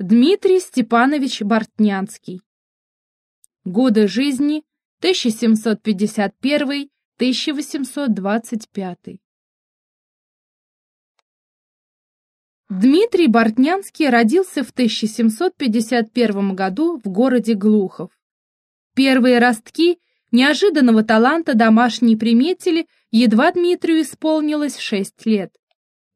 Дмитрий Степанович Бортнянский. Годы жизни 1751-1825. Дмитрий Бортнянский родился в 1751 году в городе Глухов. Первые ростки неожиданного таланта домашние приметили, едва Дмитрию исполнилось 6 лет.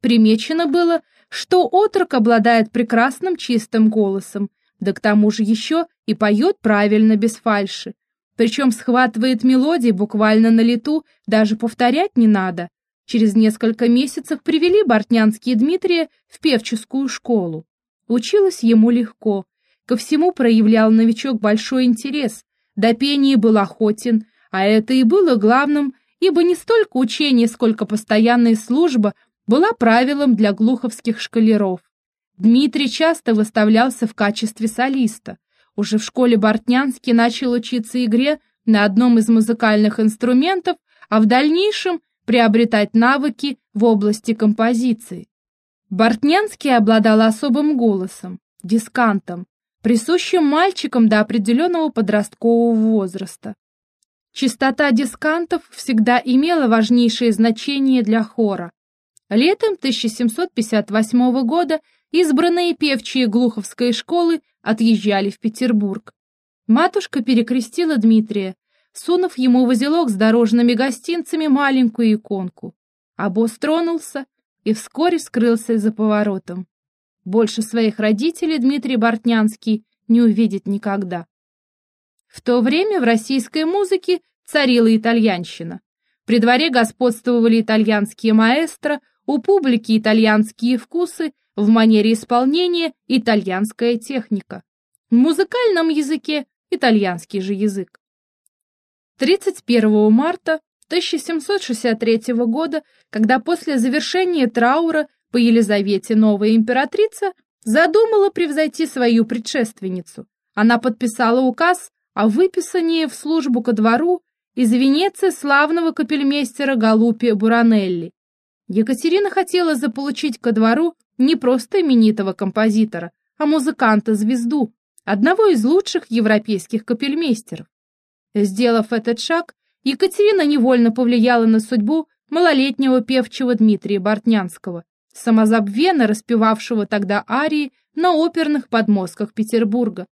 Примечено было, что отрок обладает прекрасным чистым голосом, да к тому же еще и поет правильно без фальши. Причем схватывает мелодии буквально на лету, даже повторять не надо. Через несколько месяцев привели Бортнянские Дмитрия в певческую школу. Училось ему легко. Ко всему проявлял новичок большой интерес. До пения был охотен, а это и было главным, ибо не столько учение, сколько постоянная служба была правилом для глуховских школяров. Дмитрий часто выставлялся в качестве солиста. Уже в школе Бортнянский начал учиться игре на одном из музыкальных инструментов, а в дальнейшем приобретать навыки в области композиции. Бортнянский обладал особым голосом, дискантом, присущим мальчикам до определенного подросткового возраста. Частота дискантов всегда имела важнейшее значение для хора. Летом 1758 года избранные певчие Глуховской школы отъезжали в Петербург. Матушка перекрестила Дмитрия, сунув ему в узелок с дорожными гостинцами маленькую иконку. Босс тронулся и вскоре скрылся за поворотом. Больше своих родителей Дмитрий Бортнянский не увидит никогда. В то время в российской музыке царила итальянщина. При дворе господствовали итальянские маэстро, у публики итальянские вкусы, в манере исполнения итальянская техника. В музыкальном языке итальянский же язык. 31 марта 1763 года, когда после завершения траура по Елизавете новая императрица задумала превзойти свою предшественницу, она подписала указ о выписании в службу ко двору из Венеции славного капельмейстера Галупи Буранелли. Екатерина хотела заполучить ко двору не просто именитого композитора, а музыканта-звезду, одного из лучших европейских капельмейстеров. Сделав этот шаг, Екатерина невольно повлияла на судьбу малолетнего певчего Дмитрия Бортнянского, самозабвенно распевавшего тогда арии на оперных подмостках Петербурга.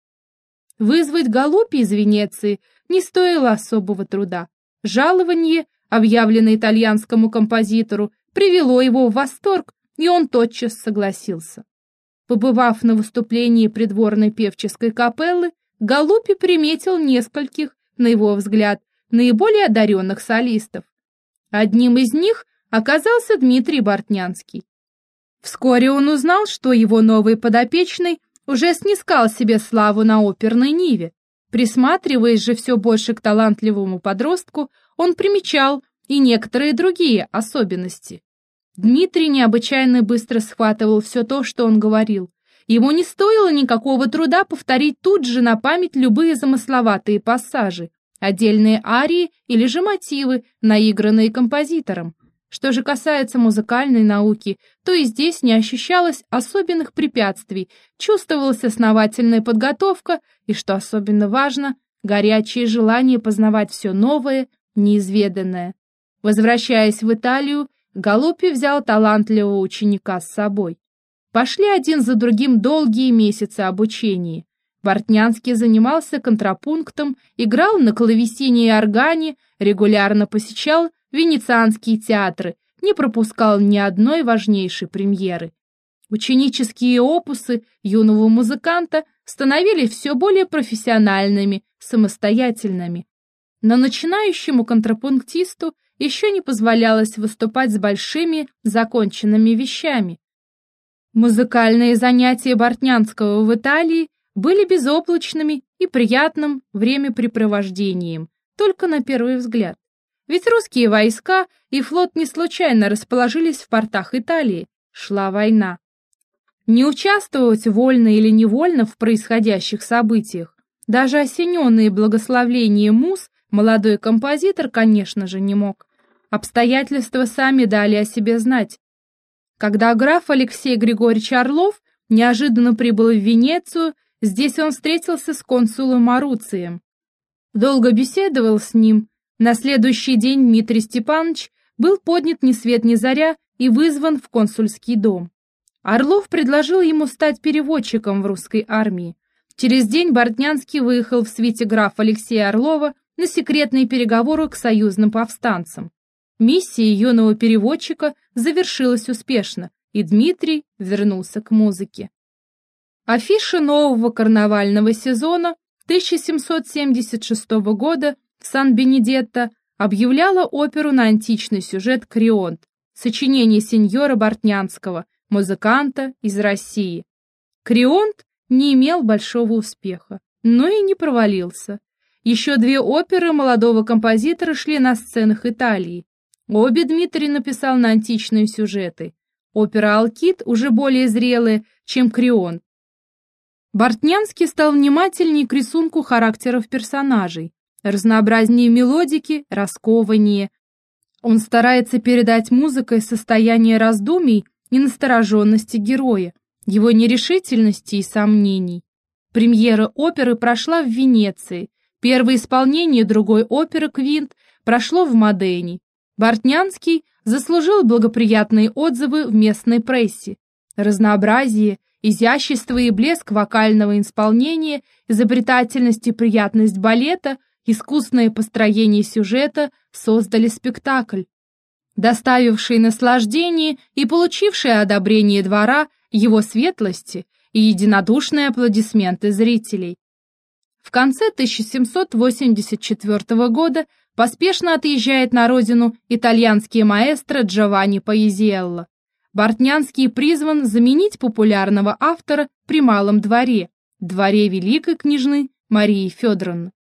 Вызвать Галупи из Венеции не стоило особого труда. Жалование, объявленное итальянскому композитору, привело его в восторг, и он тотчас согласился. Побывав на выступлении придворной певческой капеллы, Галупи приметил нескольких, на его взгляд, наиболее одаренных солистов. Одним из них оказался Дмитрий Бортнянский. Вскоре он узнал, что его новый подопечный уже снискал себе славу на оперной ниве. Присматриваясь же все больше к талантливому подростку, он примечал и некоторые другие особенности. Дмитрий необычайно быстро схватывал все то, что он говорил. Ему не стоило никакого труда повторить тут же на память любые замысловатые пассажи, отдельные арии или же мотивы, наигранные композитором. Что же касается музыкальной науки, то и здесь не ощущалось особенных препятствий, чувствовалась основательная подготовка и, что особенно важно, горячее желание познавать все новое, неизведанное. Возвращаясь в Италию, Галупи взял талантливого ученика с собой. Пошли один за другим долгие месяцы обучения. Бортнянский занимался контрапунктом, играл на клавесине и органе, регулярно посещал венецианские театры, не пропускал ни одной важнейшей премьеры. Ученические опусы юного музыканта становились все более профессиональными, самостоятельными. Но начинающему контрапунктисту еще не позволялось выступать с большими законченными вещами. Музыкальные занятия Бортнянского в Италии были безоблачными и приятным времяпрепровождением, только на первый взгляд. Ведь русские войска и флот не случайно расположились в портах Италии, шла война. Не участвовать вольно или невольно в происходящих событиях, даже осененные благословлением мус, молодой композитор, конечно же, не мог. Обстоятельства сами дали о себе знать. Когда граф Алексей Григорьевич Орлов неожиданно прибыл в Венецию, здесь он встретился с консулом Маруцием. Долго беседовал с ним. На следующий день Дмитрий Степанович был поднят ни свет ни заря и вызван в консульский дом. Орлов предложил ему стать переводчиком в русской армии. Через день Бортнянский выехал в свите графа Алексея Орлова на секретные переговоры к союзным повстанцам. Миссия юного переводчика завершилась успешно, и Дмитрий вернулся к музыке. Афиша нового карнавального сезона 1776 года в Сан-Бенедетто объявляла оперу на античный сюжет «Крионт», сочинение сеньора Бортнянского, музыканта из России. «Крионт» не имел большого успеха, но и не провалился. Еще две оперы молодого композитора шли на сценах Италии. Обе Дмитрий написал на античные сюжеты. Опера «Алкид» уже более зрелая, чем «Крион». Бортнянский стал внимательнее к рисунку характеров персонажей, разнообразнее мелодики, раскованнее. Он старается передать музыкой состояние раздумий и настороженности героя, его нерешительности и сомнений. Премьера оперы прошла в Венеции, первое исполнение другой оперы «Квинт» прошло в Модене. Бортнянский заслужил благоприятные отзывы в местной прессе. Разнообразие, изящество и блеск вокального исполнения, изобретательность и приятность балета, искусное построение сюжета создали спектакль, доставивший наслаждение и получивший одобрение двора, его светлости и единодушные аплодисменты зрителей. В конце 1784 года поспешно отъезжает на родину итальянский маэстро Джованни Паизиелло. Бортнянский призван заменить популярного автора при малом дворе, дворе великой княжны Марии Федоровны.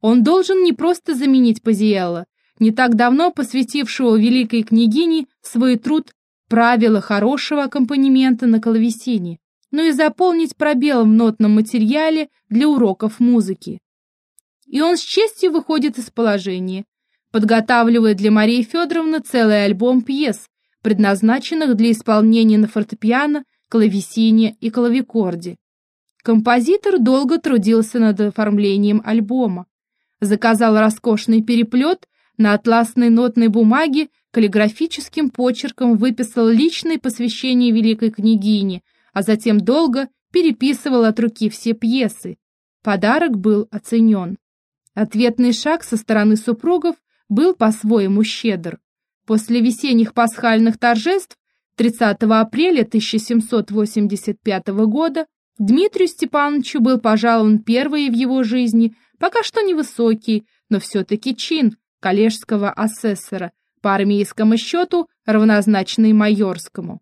Он должен не просто заменить Пазиелло, не так давно посвятившего великой княгине свой труд «Правила хорошего аккомпанемента на клавесине», но и заполнить пробел в нотном материале для уроков музыки и он с честью выходит из положения, подготавливая для Марии Федоровны целый альбом пьес, предназначенных для исполнения на фортепиано, клавесине и клавикорде. Композитор долго трудился над оформлением альбома, заказал роскошный переплет на атласной нотной бумаге, каллиграфическим почерком выписал личное посвящение великой княгине, а затем долго переписывал от руки все пьесы. Подарок был оценен. Ответный шаг со стороны супругов был по-своему щедр. После весенних пасхальных торжеств 30 апреля 1785 года Дмитрию Степановичу был пожалован первый в его жизни, пока что невысокий, но все-таки чин коллежского асессора, по армейскому счету равнозначный майорскому.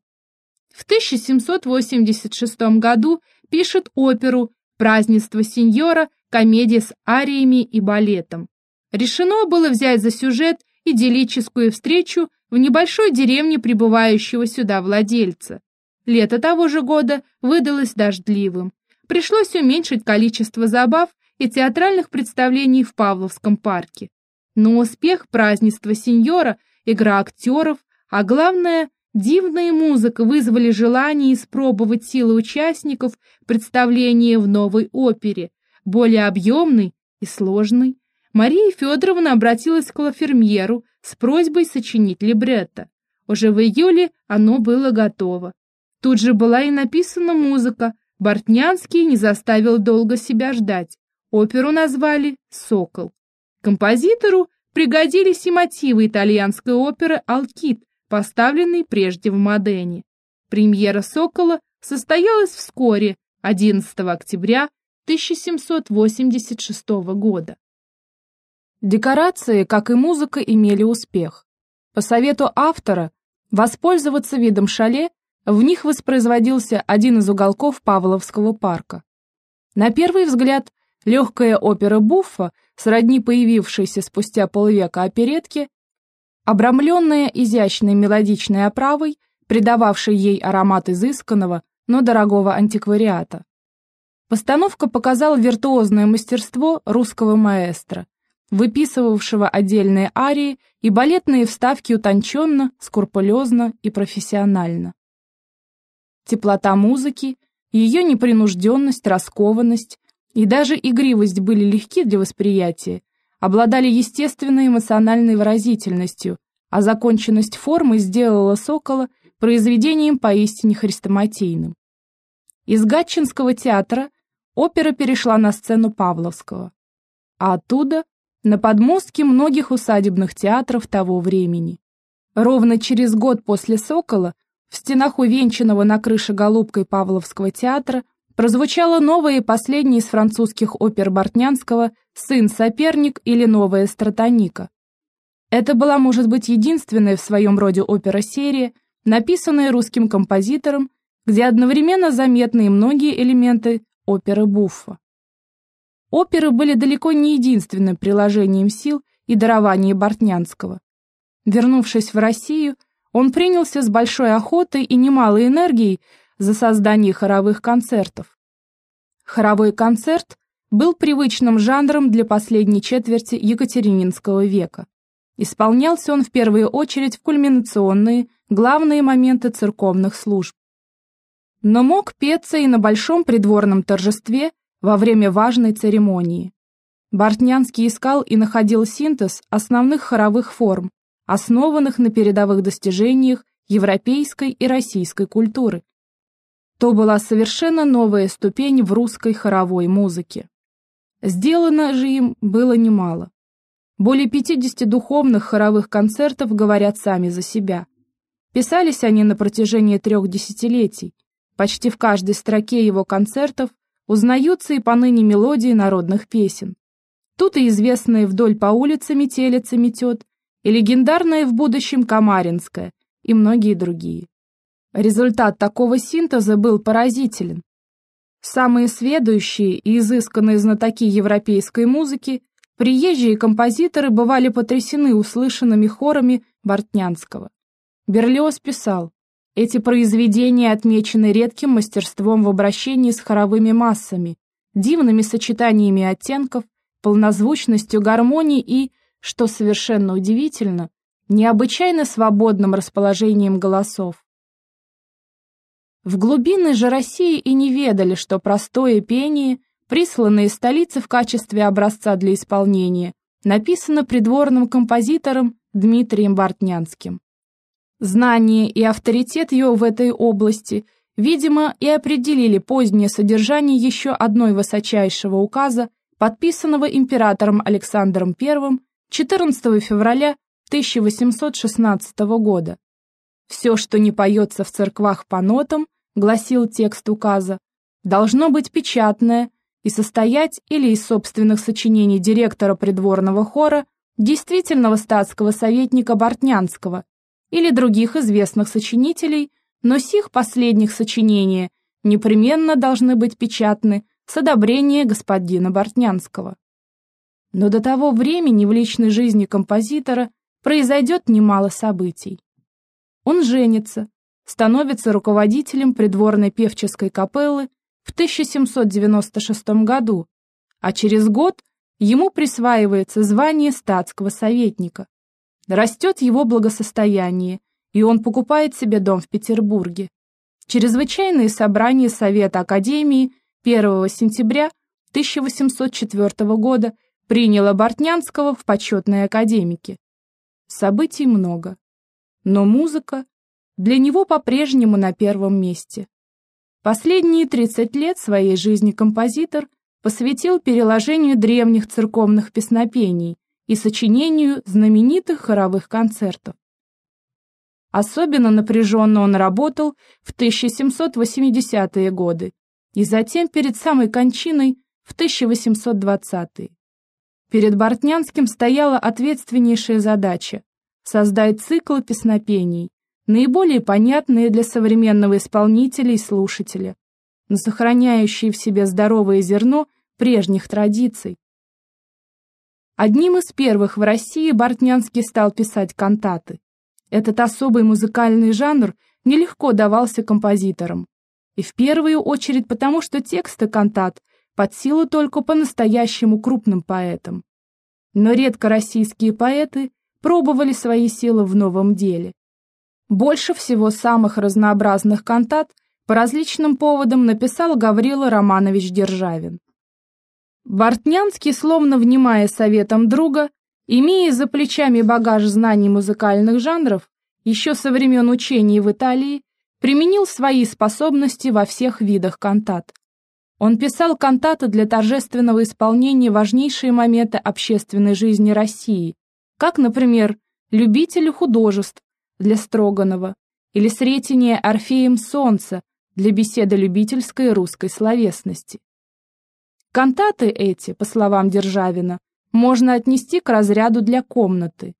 В 1786 году пишет оперу «Празднество сеньора» комедия с ариями и балетом. Решено было взять за сюжет идиллическую встречу в небольшой деревне прибывающего сюда владельца. Лето того же года выдалось дождливым. Пришлось уменьшить количество забав и театральных представлений в Павловском парке. Но успех празднества сеньора, игра актеров, а главное, дивная музыка вызвали желание испробовать силы участников представления в новой опере, более объемный и сложный, Мария Федоровна обратилась к лафермьеру с просьбой сочинить либретто. Уже в июле оно было готово. Тут же была и написана музыка. Бортнянский не заставил долго себя ждать. Оперу назвали «Сокол». Композитору пригодились и мотивы итальянской оперы «Алкид», поставленной прежде в Модене. Премьера «Сокола» состоялась вскоре, 11 октября 1786 года. Декорации, как и музыка, имели успех. По совету автора воспользоваться видом шале, в них воспроизводился один из уголков Павловского парка. На первый взгляд, легкая опера Буффа, сродни появившейся спустя полвека оперетки, обрамленная изящной мелодичной оправой, придававшей ей аромат изысканного, но дорогого антиквариата. Постановка показала виртуозное мастерство русского маэстро, выписывавшего отдельные арии и балетные вставки утонченно, скрупулезно и профессионально. Теплота музыки, ее непринужденность, раскованность и даже игривость были легки для восприятия, обладали естественной эмоциональной выразительностью, а законченность формы сделала «Сокола» произведением поистине хрестоматийным. Из Гатчинского театра опера перешла на сцену Павловского, а оттуда на подмостки многих усадебных театров того времени. Ровно через год после «Сокола» в стенах увенчанного на крыше голубкой Павловского театра прозвучало новое и последнее из французских опер Бортнянского «Сын-соперник» или «Новая стратоника». Это была, может быть, единственная в своем роде опера-серия, написанная русским композитором, где одновременно заметны и многие элементы оперы Буффа. Оперы были далеко не единственным приложением сил и дарования Бортнянского. Вернувшись в Россию, он принялся с большой охотой и немалой энергией за создание хоровых концертов. Хоровой концерт был привычным жанром для последней четверти Екатерининского века. Исполнялся он в первую очередь в кульминационные, главные моменты церковных служб. Но мог петься и на большом придворном торжестве во время важной церемонии. Бортнянский искал и находил синтез основных хоровых форм, основанных на передовых достижениях европейской и российской культуры. То была совершенно новая ступень в русской хоровой музыке. Сделано же им было немало. Более 50 духовных хоровых концертов говорят сами за себя. Писались они на протяжении трех десятилетий. Почти в каждой строке его концертов узнаются и поныне мелодии народных песен. Тут и известные вдоль по улице метелица метет, и легендарная в будущем Камаринская, и многие другие. Результат такого синтеза был поразителен. Самые сведущие и изысканные знатоки европейской музыки, приезжие композиторы бывали потрясены услышанными хорами Бортнянского. Берлиоз писал, эти произведения отмечены редким мастерством в обращении с хоровыми массами, дивными сочетаниями оттенков, полнозвучностью гармонии и, что совершенно удивительно, необычайно свободным расположением голосов. В глубины же России и не ведали, что простое пение, присланное из столицы в качестве образца для исполнения, написано придворным композитором Дмитрием Бортнянским. Знание и авторитет его в этой области, видимо, и определили позднее содержание еще одной высочайшего указа, подписанного императором Александром I 14 февраля 1816 года. Все, что не поется в церквах по нотам, гласил текст указа, должно быть печатное и состоять или из собственных сочинений директора придворного хора, действительного статского советника Бортнянского или других известных сочинителей, но сих последних сочинения непременно должны быть печатны с одобрения господина Бортнянского. Но до того времени в личной жизни композитора произойдет немало событий. Он женится, становится руководителем придворной певческой капеллы в 1796 году, а через год ему присваивается звание статского советника. Растет его благосостояние, и он покупает себе дом в Петербурге. Чрезвычайное собрание Совета Академии 1 сентября 1804 года приняло Бортнянского в почетные академики. Событий много, но музыка для него по-прежнему на первом месте. Последние 30 лет своей жизни композитор посвятил переложению древних церковных песнопений и сочинению знаменитых хоровых концертов. Особенно напряженно он работал в 1780-е годы и затем перед самой кончиной в 1820-е. Перед Бортнянским стояла ответственнейшая задача – создать цикл песнопений, наиболее понятные для современного исполнителя и слушателя, но сохраняющие в себе здоровое зерно прежних традиций. Одним из первых в России Бортнянский стал писать кантаты. Этот особый музыкальный жанр нелегко давался композиторам. И в первую очередь потому, что тексты кантат под силу только по-настоящему крупным поэтам. Но редко российские поэты пробовали свои силы в новом деле. Больше всего самых разнообразных кантат по различным поводам написал Гаврила Романович Державин. Бортнянский, словно внимая советам друга, имея за плечами багаж знаний музыкальных жанров, еще со времен учений в Италии, применил свои способности во всех видах кантат. Он писал кантаты для торжественного исполнения важнейшие моменты общественной жизни России, как, например, «Любители художеств» для Строганова или «Сретение Орфеем солнца» для беседы любительской русской словесности. Кантаты эти, по словам Державина, можно отнести к разряду для комнаты.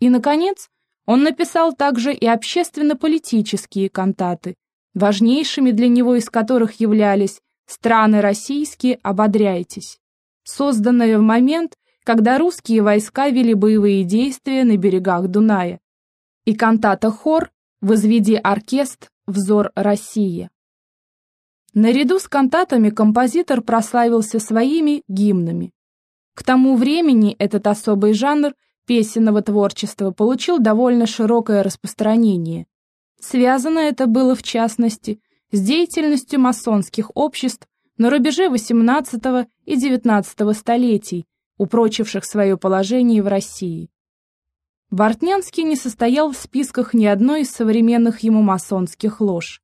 И, наконец, он написал также и общественно-политические кантаты, важнейшими для него из которых являлись «Страны российские, ободряйтесь», созданные в момент, когда русские войска вели боевые действия на берегах Дуная, и кантата «Хор» «Возведи оркестр, взор России». Наряду с кантатами композитор прославился своими гимнами. К тому времени этот особый жанр песенного творчества получил довольно широкое распространение. Связано это было, в частности, с деятельностью масонских обществ на рубеже XVIII и XIX столетий, упрочивших свое положение в России. Бортнянский не состоял в списках ни одной из современных ему масонских лож.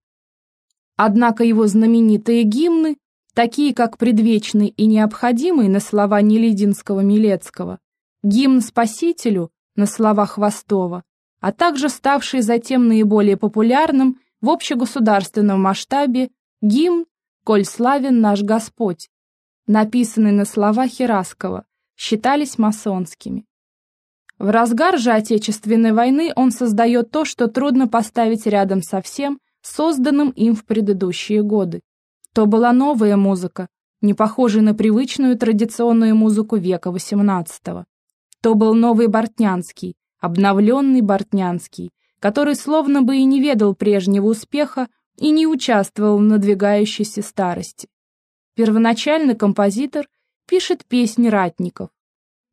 Однако его знаменитые гимны, такие как «Предвечный» и «Необходимый» на слова Нелидинского-Милецкого, гимн «Спасителю» на слова Хвостова, а также ставший затем наиболее популярным в общегосударственном масштабе гимн «Коль славен наш Господь», написанный на слова Хераскова, считались масонскими. В разгар же Отечественной войны он создает то, что трудно поставить рядом со всем, созданным им в предыдущие годы. То была новая музыка, не похожая на привычную традиционную музыку века XVIII. То был новый Бортнянский, обновленный Бортнянский, который словно бы и не ведал прежнего успеха и не участвовал в надвигающейся старости. Первоначально композитор пишет песни ратников.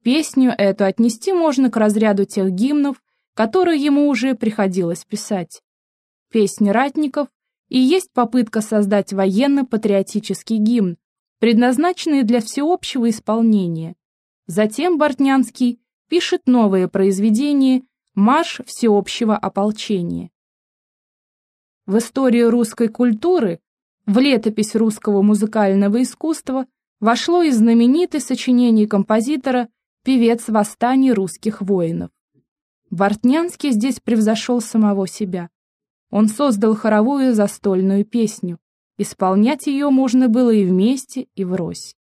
Песню эту отнести можно к разряду тех гимнов, которые ему уже приходилось писать. Песни ратников и есть попытка создать военно-патриотический гимн, предназначенный для всеобщего исполнения. Затем Бортнянский пишет новое произведение «Марш всеобщего ополчения». В историю русской культуры, в летопись русского музыкального искусства вошло и знаменитое сочинение композитора «Певец восстаний русских воинов». Бортнянский здесь превзошел самого себя. Он создал хоровую застольную песню. Исполнять ее можно было и вместе, и врозь.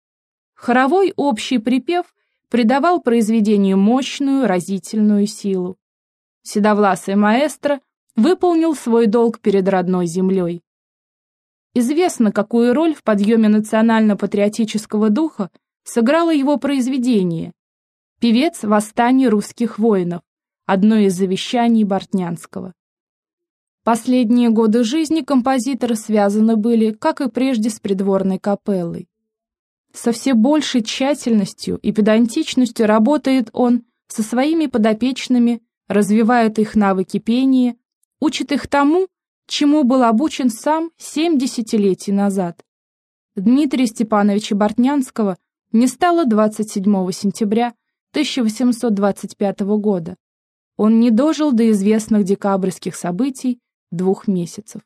Хоровой общий припев придавал произведению мощную, разительную силу. Седовласый маэстро выполнил свой долг перед родной землей. Известно, какую роль в подъеме национально-патриотического духа сыграло его произведение «Певец восстания русских воинов», одно из завещаний Бортнянского. Последние годы жизни композитора связаны были, как и прежде, с придворной капеллой. Со все большей тщательностью и педантичностью работает он со своими подопечными, развивает их навыки пения, учит их тому, чему был обучен сам семь десятилетий назад. Дмитрия Степановича Бортнянского не стало 27 сентября 1825 года. Он не дожил до известных декабрьских событий двух месяцев.